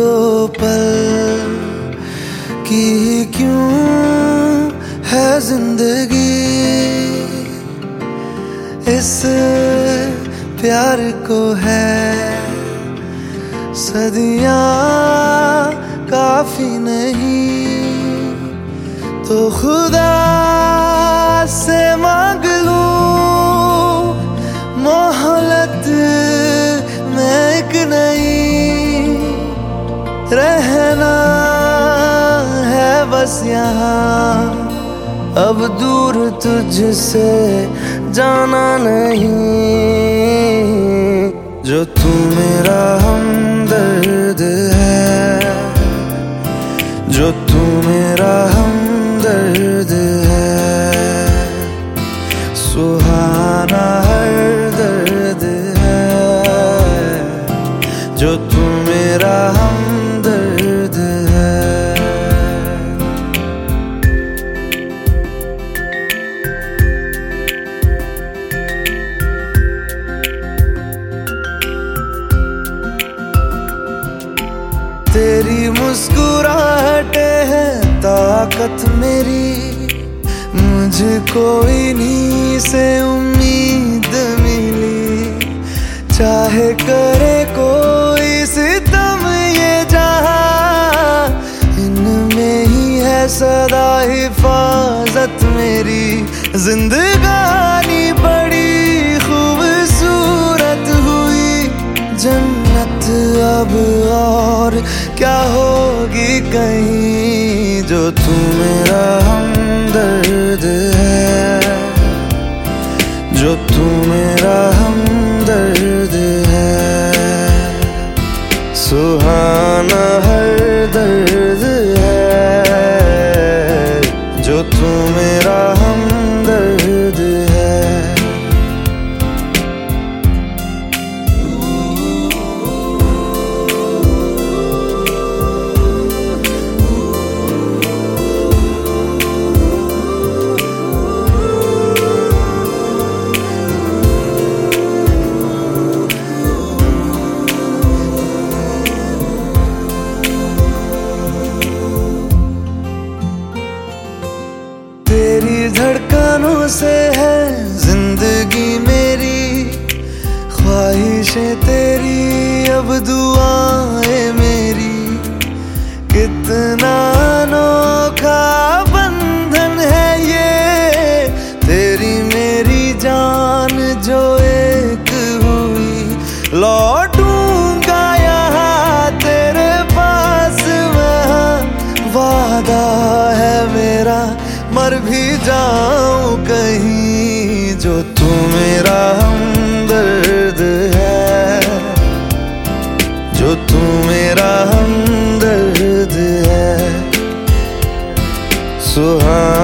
पल की क्यों है ज़िंदगी? इस प्यार को है सदियाँ काफ़ी नहीं तो खुदा रहना है बस यहाँ। अब दूर तुझसे जाना नहीं। जो तू मेरा हमदर्द है, जो तू मेरा हमदर्द है। सुहाना हर दर्द है, जो तू मेरा हमदर्द तेरी मुस्कुराहटे है, ताकत मेरी। मुझको इन्हीं से उम्मीद मिली। चाहे करे कोई सितम ये जहाँ, इनमें ही है सदा हिफाजत मेरी। जिंदगानी कहीं जो तू मेरा हमदर्द है। जो तू मेरा हमदर्द है। सुहाना हर दर्द है। जो तू से है ज़िंदगी मेरी, ख्वाहिशें तेरी, अब दुआएँ मेरी। कितना अनोखा बंधन है ये, तेरी मेरी जान जो एक हुई। लौटूँगा यहाँ तेरे पास मैं वादा है मेरा। हार भी जाऊँ कहीं जो तू मेरा हमदर्द है। जो तू मेरा हमदर्द है। सुहा